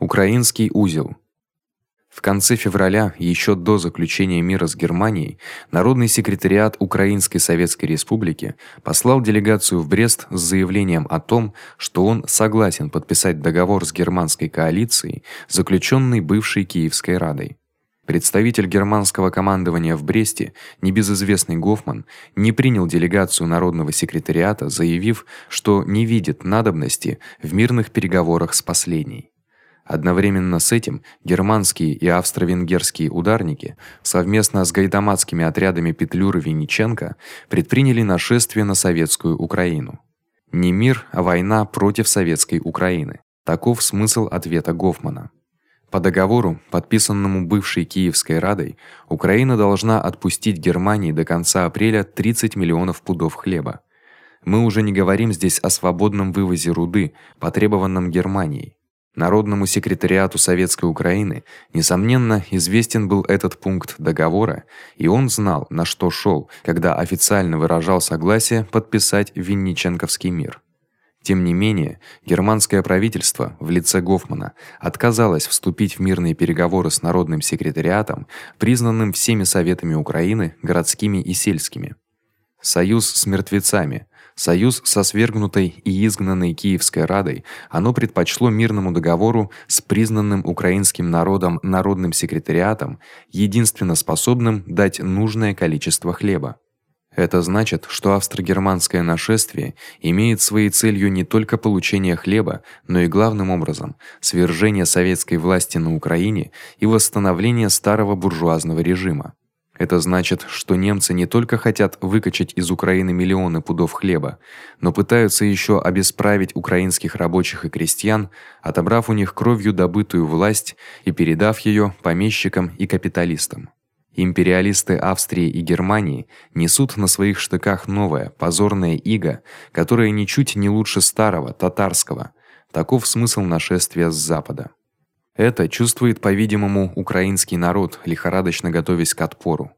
Украинский узел. В конце февраля, ещё до заключения мира с Германией, Народный секретариат Украинской Советской Республики послал делегацию в Брест с заявлением о том, что он согласен подписать договор с германской коалицией, заключённый бывшей Киевской Радой. Представитель германского командования в Бресте, небезызвестный Гофман, не принял делегацию Народного секретариата, заявив, что не видит надобности в мирных переговорах с последней. Одновременно с этим германские и австро-венгерские ударники совместно с гайдамацкими отрядами Петлюры Винниченко предприняли нашествие на советскую Украину. Не мир, а война против советской Украины. Таков смысл ответа Гофмана. По договору, подписанному бывшей Киевской Радой, Украина должна отпустить Германии до конца апреля 30 миллионов пудов хлеба. Мы уже не говорим здесь о свободном вывозе руды, потребованном Германией. Народному секретариату Советской Украины несомненно известен был этот пункт договора, и он знал, на что шёл, когда официально выражал согласие подписать Винниченковский мир. Тем не менее, германское правительство в лице Гофмана отказалось вступить в мирные переговоры с народным секретариатом, признанным всеми советами Украины городскими и сельскими. Союз с мертвецами Союз со свергнутой и изгнанной Киевской Радой оно предпочло мирному договору с признанным украинским народом народным секретариатом, единственно способным дать нужное количество хлеба. Это значит, что австро-германское нашествие имеет своей целью не только получение хлеба, но и главным образом свержение советской власти на Украине и восстановление старого буржуазного режима. Это значит, что немцы не только хотят выкачать из Украины миллионы пудов хлеба, но пытаются ещё обесправить украинских рабочих и крестьян, отобрав у них кровью добытую власть и передав её помещикам и капиталистам. Империалисты Австрии и Германии несут на своих штыках новое, позорное иго, которое ничуть не лучше старого татарского. Таков смысл нашествия с запада. Это чувствует, по-видимому, украинский народ, лихорадочно готовясь к отпору.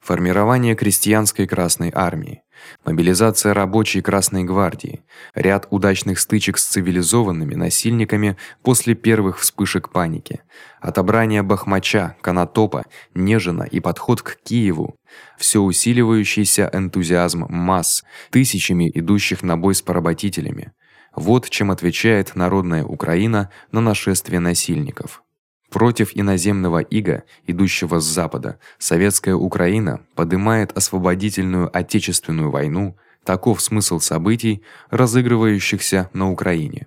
Формирование крестьянской Красной армии, мобилизация рабочей Красной гвардии, ряд удачных стычек с цивилизованными насильниками после первых вспышек паники, отобрание Бахмача, Конотопа, Нежина и подход к Киеву, всё усиливающийся энтузиазм масс, тысячами идущих на бой с поработителями. Вот чем отвечает народная Украина на нашествие насильников. Против иноземного ига, идущего с запада, советская Украина поднимает освободительную отечественную войну. Таков смысл событий, разыгрывающихся на Украине.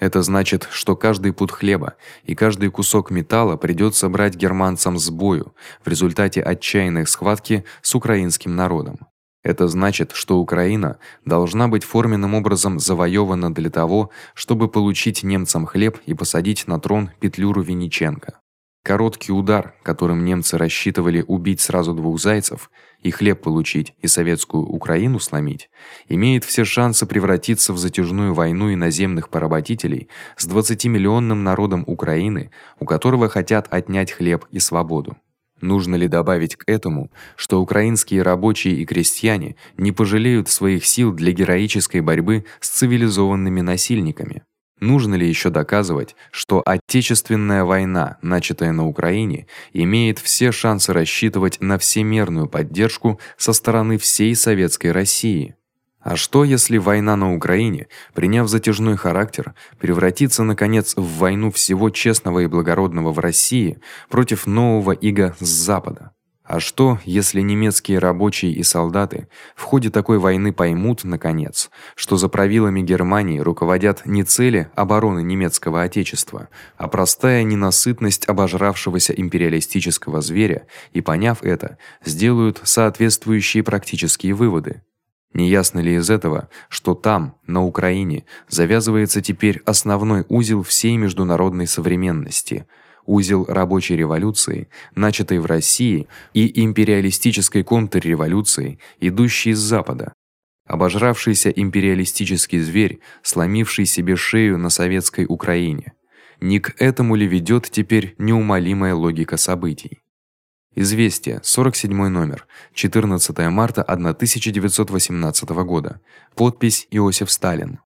Это значит, что каждый пуд хлеба и каждый кусок металла придётся брать германцам с бою в результате отчаянной схватки с украинским народом. Это значит, что Украина должна быть форменным образом завоёвана для того, чтобы получить немцам хлеб и посадить на трон Петлюру Винниченко. Короткий удар, которым немцы рассчитывали убить сразу двух зайцев, и хлеб получить, и советскую Украину сломить, имеет все шансы превратиться в затяжную войну иноземных поработителей с 20-миллионным народом Украины, у которого хотят отнять хлеб и свободу. Нужно ли добавить к этому, что украинские рабочие и крестьяне не пожалеют своих сил для героической борьбы с цивилизованными насильниками? Нужно ли ещё доказывать, что отечественная война, начатая на Украине, имеет все шансы рассчитывать на всемирную поддержку со стороны всей советской России? А что, если война на Украине, приняв затяжной характер, превратится наконец в войну всего честного и благородного в России против нового ига с запада? А что, если немецкие рабочие и солдаты в ходе такой войны поймут наконец, что за правилами Германии руководят не цели обороны немецкого отечества, а простая ненасытность обожравшегося империалистического зверя, и поняв это, сделают соответствующие практические выводы? Не ясно ли из этого, что там, на Украине, завязывается теперь основной узел всей международной современности, узел рабочей революции, начатой в России, и империалистической контрреволюции, идущей с запада. Обожравшийся империалистический зверь, сломивший себе шею на советской Украине. Не к этому ли ведёт теперь неумолимая логика событий? Известие, 47 номер, 14 марта 1918 года. Подпись Иосиф Сталин.